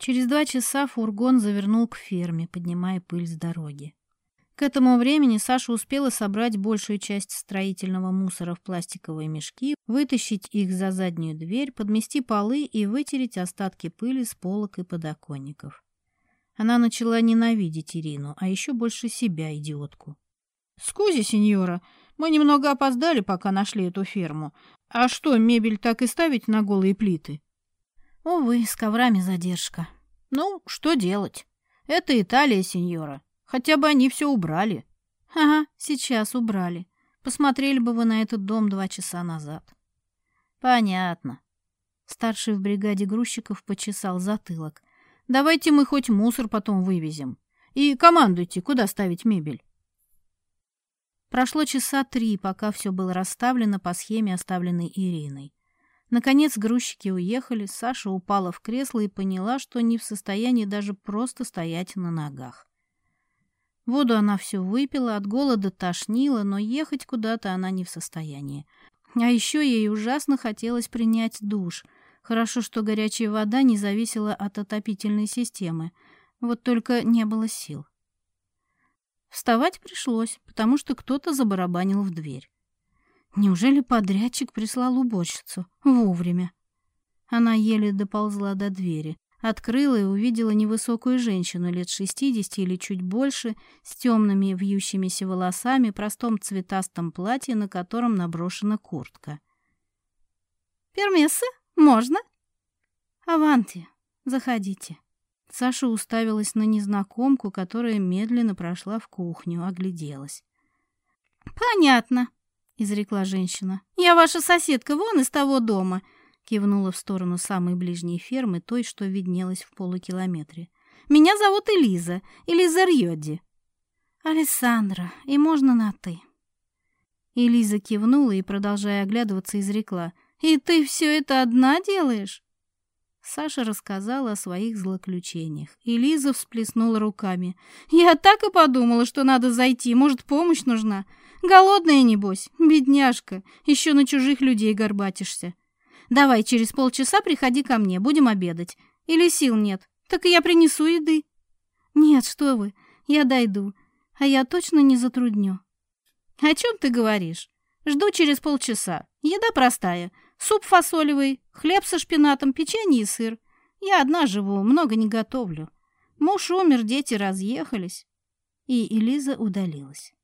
Через два часа фургон завернул к ферме, поднимая пыль с дороги. К этому времени Саша успела собрать большую часть строительного мусора в пластиковые мешки, вытащить их за заднюю дверь, подмести полы и вытереть остатки пыли с полок и подоконников. Она начала ненавидеть Ирину, а еще больше себя, идиотку. «Скузи, сеньора, мы немного опоздали, пока нашли эту ферму. А что, мебель так и ставить на голые плиты?» Увы, с коврами задержка. Ну, что делать? Это Италия, сеньора. Хотя бы они все убрали. Ага, сейчас убрали. Посмотрели бы вы на этот дом два часа назад. Понятно. Старший в бригаде грузчиков почесал затылок. Давайте мы хоть мусор потом вывезем. И командуйте, куда ставить мебель. Прошло часа три, пока все было расставлено по схеме, оставленной Ириной. Наконец грузчики уехали, Саша упала в кресло и поняла, что не в состоянии даже просто стоять на ногах. Воду она все выпила, от голода тошнила, но ехать куда-то она не в состоянии. А еще ей ужасно хотелось принять душ. Хорошо, что горячая вода не зависела от отопительной системы. Вот только не было сил. Вставать пришлось, потому что кто-то забарабанил в дверь. Неужели подрядчик прислал уборщицу? Вовремя. Она еле доползла до двери, открыла и увидела невысокую женщину лет 60 или чуть больше, с темными вьющимися волосами, простом цветастом платье, на котором наброшена куртка. «Пермесы? Можно?» «Аванти, заходите». Саша уставилась на незнакомку, которая медленно прошла в кухню, огляделась. «Понятно», изрекла женщина. «Я ваша соседка, вон из того дома!» кивнула в сторону самой ближней фермы, той, что виднелась в полукилометре. «Меня зовут Элиза, Элиза Рьоди». «Алессандра, и можно на «ты»?» Элиза кивнула и, продолжая оглядываться, изрекла. «И ты все это одна делаешь?» Саша рассказала о своих злоключениях. И Лиза всплеснула руками. «Я так и подумала, что надо зайти. Может, помощь нужна? Голодная, небось, бедняжка, еще на чужих людей горбатишься. Давай через полчаса приходи ко мне, будем обедать. Или сил нет, так и я принесу еды. Нет, что вы, я дойду, а я точно не затрудню. О чем ты говоришь? Жду через полчаса. Еда простая. Суп фасолевый, хлеб со шпинатом, печенье и сыр. Я одна живу, много не готовлю. Муж умер, дети разъехались. И Элиза удалилась.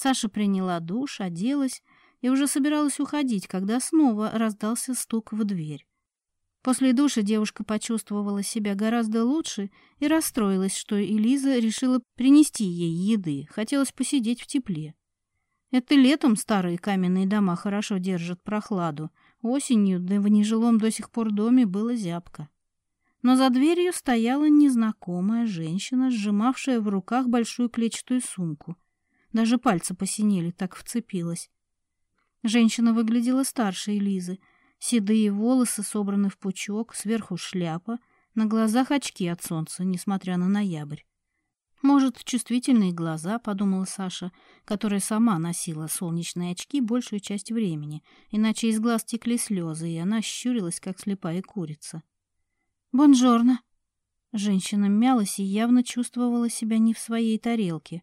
Саша приняла душ, оделась и уже собиралась уходить, когда снова раздался стук в дверь. После душа девушка почувствовала себя гораздо лучше и расстроилась, что Элиза решила принести ей еды, хотелось посидеть в тепле. Это летом старые каменные дома хорошо держат прохладу, осенью, да в нежилом до сих пор доме было зябко. Но за дверью стояла незнакомая женщина, сжимавшая в руках большую клетчатую сумку — даже пальцы посинели, так вцепилась. Женщина выглядела старше Элизы. Седые волосы собраны в пучок, сверху шляпа, на глазах очки от солнца, несмотря на ноябрь. «Может, чувствительные глаза», — подумала Саша, которая сама носила солнечные очки большую часть времени, иначе из глаз текли слезы, и она щурилась, как слепая курица. «Бонжорно!» Женщина мялась и явно чувствовала себя не в своей тарелке.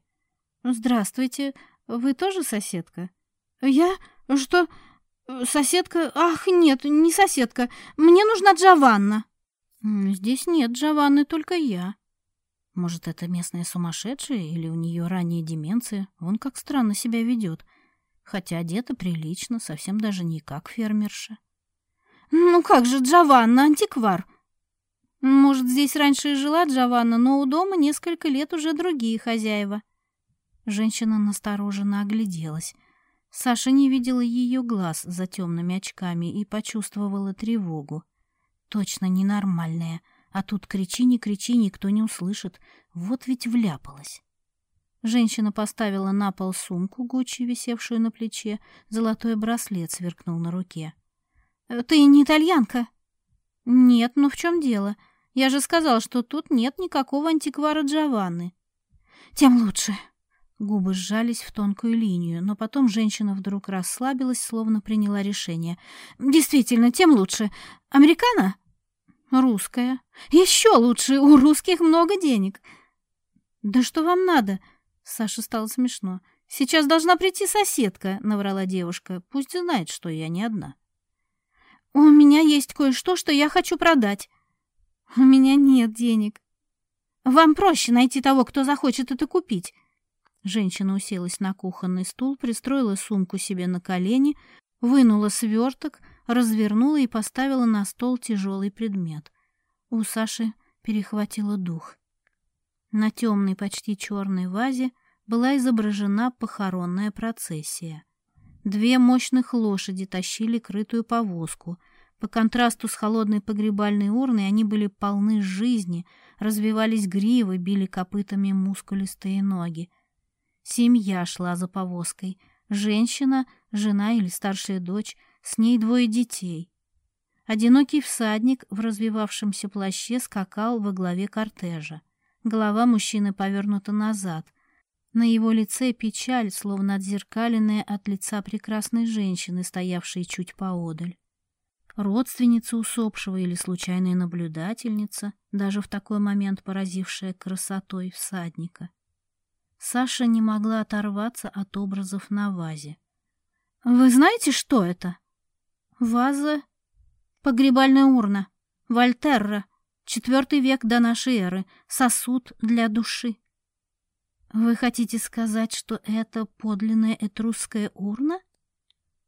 «Здравствуйте. Вы тоже соседка?» «Я? Что? Соседка? Ах, нет, не соседка. Мне нужна Джованна». «Здесь нет Джованны, только я». Может, это местная сумасшедшая или у нее ранняя деменция? Вон, как странно себя ведет. Хотя одета прилично, совсем даже не как фермерша. «Ну как же Джованна, антиквар!» «Может, здесь раньше и жила Джованна, но у дома несколько лет уже другие хозяева». Женщина настороженно огляделась. Саша не видела ее глаз за темными очками и почувствовала тревогу. Точно ненормальная. А тут кричи, не кричи, никто не услышит. Вот ведь вляпалась. Женщина поставила на пол сумку Гуччи, висевшую на плече. Золотой браслет сверкнул на руке. «Э, «Ты не итальянка?» «Нет, но в чем дело? Я же сказал, что тут нет никакого антиквара Джованны». «Тем лучше», Губы сжались в тонкую линию, но потом женщина вдруг расслабилась, словно приняла решение. «Действительно, тем лучше. Американо?» «Русская. Еще лучше. У русских много денег». «Да что вам надо?» Саша стало смешно. «Сейчас должна прийти соседка», — наврала девушка. «Пусть знает, что я не одна». «У меня есть кое-что, что я хочу продать». «У меня нет денег». «Вам проще найти того, кто захочет это купить». Женщина уселась на кухонный стул, пристроила сумку себе на колени, вынула сверток, развернула и поставила на стол тяжелый предмет. У Саши перехватило дух. На темной, почти черной вазе была изображена похоронная процессия. Две мощных лошади тащили крытую повозку. По контрасту с холодной погребальной урной они были полны жизни, развивались гривы, били копытами мускулистые ноги. Семья шла за повозкой. Женщина, жена или старшая дочь, с ней двое детей. Одинокий всадник в развивавшемся плаще скакал во главе кортежа. Голова мужчины повернута назад. На его лице печаль, словно отзеркаленная от лица прекрасной женщины, стоявшей чуть поодаль. Родственница усопшего или случайная наблюдательница, даже в такой момент поразившая красотой всадника — Саша не могла оторваться от образов на вазе. «Вы знаете, что это?» «Ваза... погребальная урна. Вольтерра. Четвертый век до нашей эры. Сосуд для души». «Вы хотите сказать, что это подлинная этрусская урна?»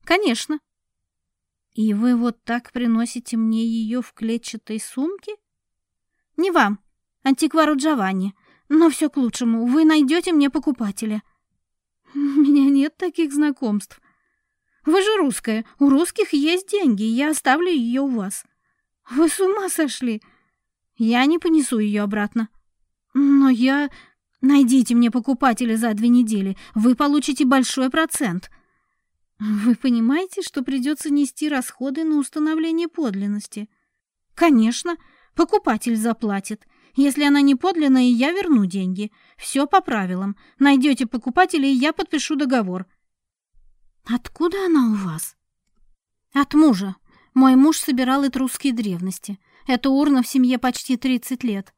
«Конечно». «И вы вот так приносите мне ее в клетчатой сумке?» «Не вам, антиквару Джованни. Но все к лучшему. Вы найдете мне покупателя. У меня нет таких знакомств. Вы же русская. У русских есть деньги. Я оставлю ее у вас. Вы с ума сошли? Я не понесу ее обратно. Но я... Найдите мне покупателя за две недели. Вы получите большой процент. Вы понимаете, что придется нести расходы на установление подлинности? Конечно, покупатель заплатит. Если она не подлинная, я верну деньги. Все по правилам. Найдете покупателей, я подпишу договор». «Откуда она у вас?» «От мужа. Мой муж собирал и трусские древности. Эта урна в семье почти 30 лет.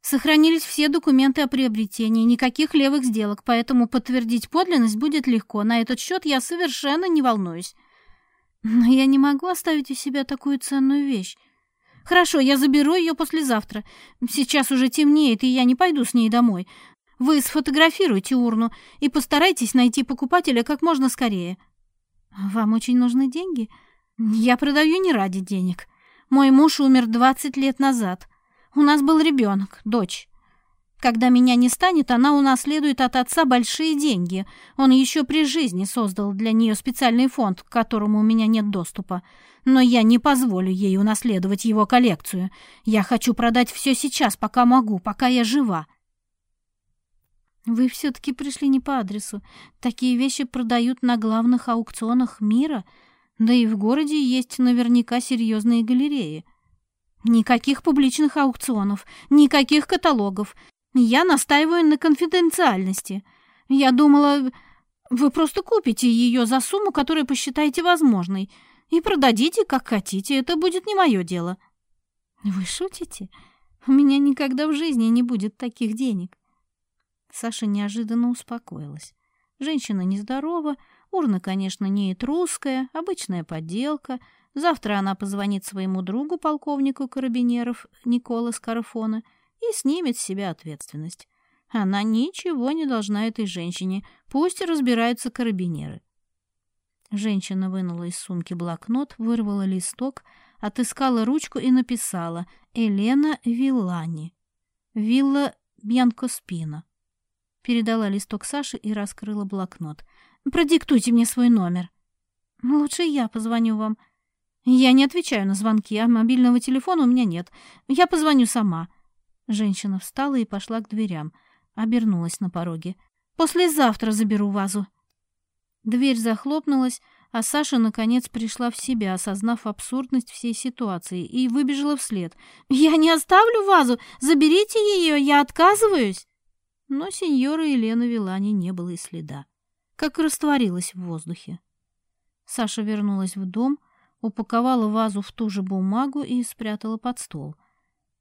Сохранились все документы о приобретении, никаких левых сделок, поэтому подтвердить подлинность будет легко. На этот счет я совершенно не волнуюсь. Но я не могу оставить у себя такую ценную вещь. Хорошо, я заберу ее послезавтра. Сейчас уже темнеет, и я не пойду с ней домой. Вы сфотографируйте урну и постарайтесь найти покупателя как можно скорее. Вам очень нужны деньги? Я продаю не ради денег. Мой муж умер 20 лет назад. У нас был ребенок, дочь. Когда меня не станет, она унаследует от отца большие деньги. Он еще при жизни создал для нее специальный фонд, к которому у меня нет доступа. Но я не позволю ей унаследовать его коллекцию. Я хочу продать все сейчас, пока могу, пока я жива. Вы все-таки пришли не по адресу. Такие вещи продают на главных аукционах мира. Да и в городе есть наверняка серьезные галереи. Никаких публичных аукционов, никаких каталогов. Я настаиваю на конфиденциальности. Я думала, вы просто купите ее за сумму, которую посчитаете возможной, и продадите, как хотите. Это будет не мое дело». «Вы шутите? У меня никогда в жизни не будет таких денег». Саша неожиданно успокоилась. Женщина нездорова, урна, конечно, не этрусская, обычная подделка. Завтра она позвонит своему другу, полковнику карабинеров Никола Скарафона, и снимет с себя ответственность. Она ничего не должна этой женщине, пусть разбираются карабинеры. Женщина вынула из сумки блокнот, вырвала листок, отыскала ручку и написала «Елена Вилани». «Вилла Бьянкоспина». Передала листок Саше и раскрыла блокнот. «Продиктуйте мне свой номер». «Ну, «Лучше я позвоню вам». «Я не отвечаю на звонки, а мобильного телефона у меня нет. Я позвоню сама. Женщина встала и пошла к дверям, обернулась на пороге. «Послезавтра заберу вазу!» Дверь захлопнулась, а Саша, наконец, пришла в себя, осознав абсурдность всей ситуации, и выбежала вслед. «Я не оставлю вазу! Заберите ее! Я отказываюсь!» Но сеньора Елена Вилани не было и следа. Как растворилась в воздухе. Саша вернулась в дом, упаковала вазу в ту же бумагу и спрятала под стол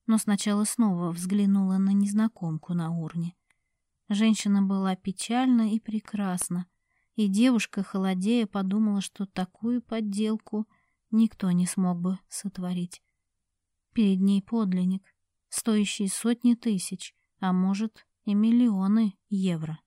но сначала снова взглянула на незнакомку на урне. Женщина была печальна и прекрасна, и девушка, холодея, подумала, что такую подделку никто не смог бы сотворить. Перед ней подлинник, стоящий сотни тысяч, а может и миллионы евро.